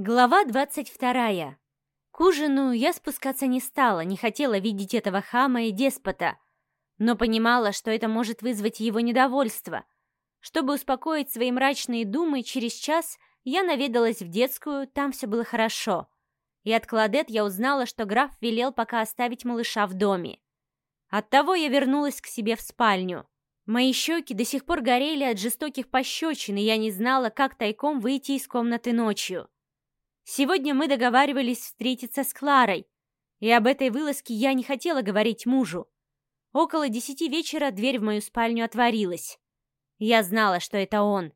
Глава двадцать вторая. К ужину я спускаться не стала, не хотела видеть этого хама и деспота, но понимала, что это может вызвать его недовольство. Чтобы успокоить свои мрачные думы, через час я наведалась в детскую, там все было хорошо. И от Кладет я узнала, что граф велел пока оставить малыша в доме. Оттого я вернулась к себе в спальню. Мои щеки до сих пор горели от жестоких пощечин, и я не знала, как тайком выйти из комнаты ночью. Сегодня мы договаривались встретиться с Кларой, и об этой вылазке я не хотела говорить мужу. Около десяти вечера дверь в мою спальню отворилась. Я знала, что это он.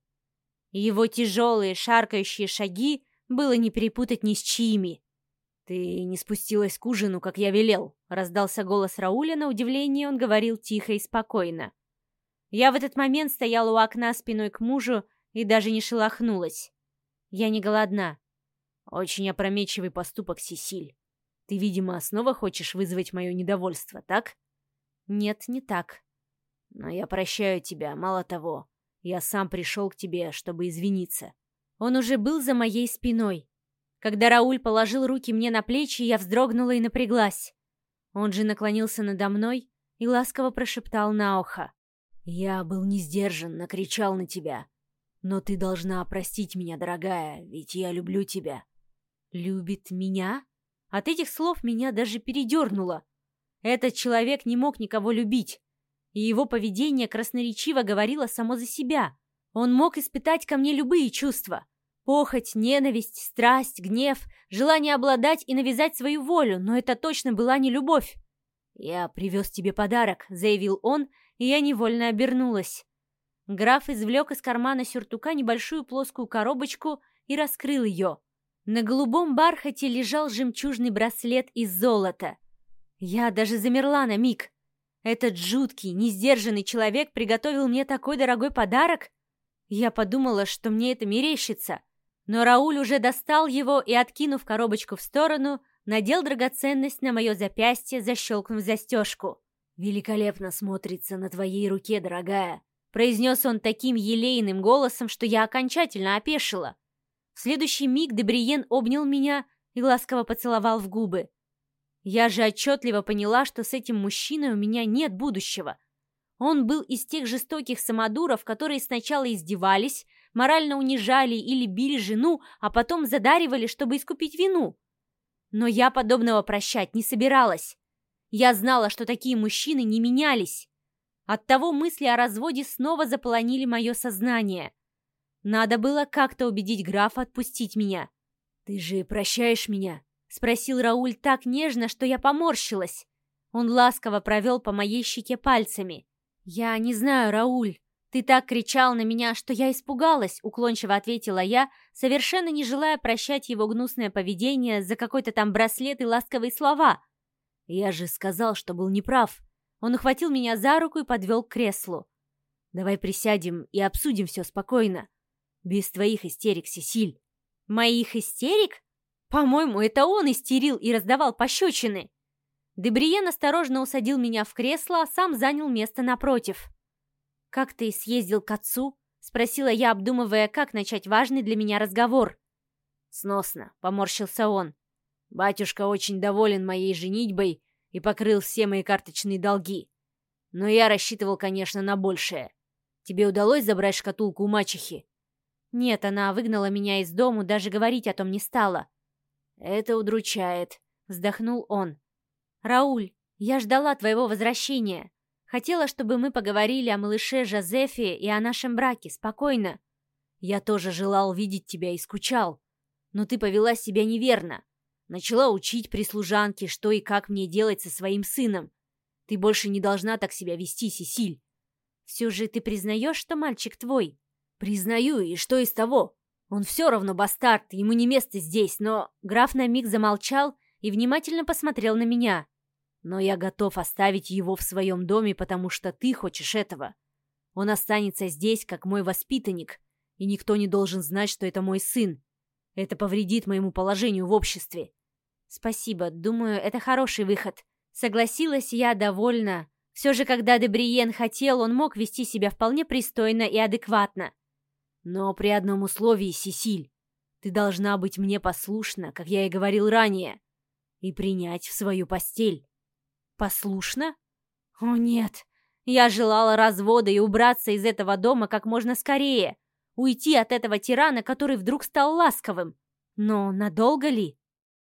Его тяжелые шаркающие шаги было не перепутать ни с чьими. «Ты не спустилась к ужину, как я велел», — раздался голос Рауля. На удивление он говорил тихо и спокойно. Я в этот момент стояла у окна спиной к мужу и даже не шелохнулась. Я не голодна. Очень опрометчивый поступок, Сесиль. Ты, видимо, снова хочешь вызвать мое недовольство, так? Нет, не так. Но я прощаю тебя, мало того. Я сам пришел к тебе, чтобы извиниться. Он уже был за моей спиной. Когда Рауль положил руки мне на плечи, я вздрогнула и напряглась. Он же наклонился надо мной и ласково прошептал на ухо. «Я был не сдержан, накричал на тебя. Но ты должна простить меня, дорогая, ведь я люблю тебя». «Любит меня?» От этих слов меня даже передернуло. Этот человек не мог никого любить, и его поведение красноречиво говорило само за себя. Он мог испытать ко мне любые чувства. Похоть, ненависть, страсть, гнев, желание обладать и навязать свою волю, но это точно была не любовь. «Я привез тебе подарок», — заявил он, и я невольно обернулась. Граф извлек из кармана сюртука небольшую плоскую коробочку и раскрыл ее. На голубом бархате лежал жемчужный браслет из золота. Я даже замерла на миг. Этот жуткий, несдержанный человек приготовил мне такой дорогой подарок? Я подумала, что мне это мерещится. Но Рауль уже достал его и, откинув коробочку в сторону, надел драгоценность на мое запястье, защелкнув застежку. «Великолепно смотрится на твоей руке, дорогая», — произнес он таким елейным голосом, что я окончательно опешила. В следующий миг Дебриен обнял меня и ласково поцеловал в губы. Я же отчетливо поняла, что с этим мужчиной у меня нет будущего. Он был из тех жестоких самодуров, которые сначала издевались, морально унижали или били жену, а потом задаривали, чтобы искупить вину. Но я подобного прощать не собиралась. Я знала, что такие мужчины не менялись. Оттого мысли о разводе снова заполонили мое сознание. Надо было как-то убедить графа отпустить меня. «Ты же прощаешь меня?» — спросил Рауль так нежно, что я поморщилась. Он ласково провел по моей щеке пальцами. «Я не знаю, Рауль. Ты так кричал на меня, что я испугалась», — уклончиво ответила я, совершенно не желая прощать его гнусное поведение за какой-то там браслет и ласковые слова. «Я же сказал, что был неправ». Он ухватил меня за руку и подвел к креслу. «Давай присядем и обсудим все спокойно. Без твоих истерик, Сесиль. Моих истерик? По-моему, это он истерил и раздавал пощечины. Дебриен осторожно усадил меня в кресло, а сам занял место напротив. «Как ты съездил к отцу?» — спросила я, обдумывая, как начать важный для меня разговор. «Сносно», — поморщился он. «Батюшка очень доволен моей женитьбой и покрыл все мои карточные долги. Но я рассчитывал, конечно, на большее. Тебе удалось забрать шкатулку у мачехи?» Нет, она выгнала меня из дому, даже говорить о том не стала. Это удручает, вздохнул он. Рауль, я ждала твоего возвращения. Хотела, чтобы мы поговорили о малыше Жозефе и о нашем браке, спокойно. Я тоже желал видеть тебя и скучал. Но ты повела себя неверно. Начала учить прислужанке, что и как мне делать со своим сыном. Ты больше не должна так себя вести, Сесиль. Все же ты признаешь, что мальчик твой? «Признаю, и что из того? Он все равно бастард, ему не место здесь, но...» Граф на миг замолчал и внимательно посмотрел на меня. «Но я готов оставить его в своем доме, потому что ты хочешь этого. Он останется здесь, как мой воспитанник, и никто не должен знать, что это мой сын. Это повредит моему положению в обществе». «Спасибо, думаю, это хороший выход». Согласилась я довольна. Все же, когда Дебриен хотел, он мог вести себя вполне пристойно и адекватно. Но при одном условии, Сесиль. Ты должна быть мне послушна, как я и говорил ранее, и принять в свою постель. Послушна? О нет, я желала развода и убраться из этого дома как можно скорее, уйти от этого тирана, который вдруг стал ласковым. Но надолго ли?